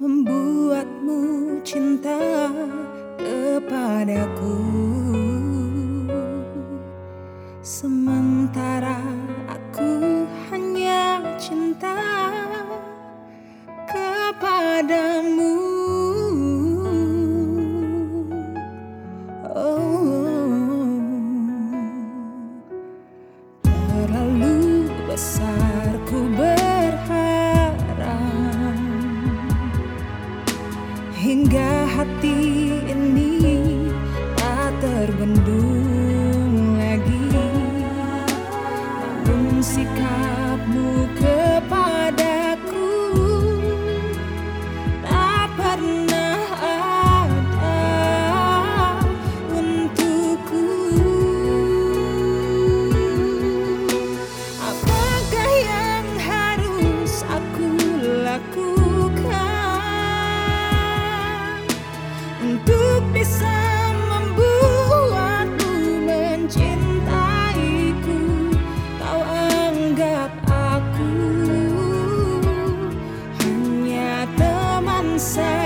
membuatmu cinta kepadaku. Sementara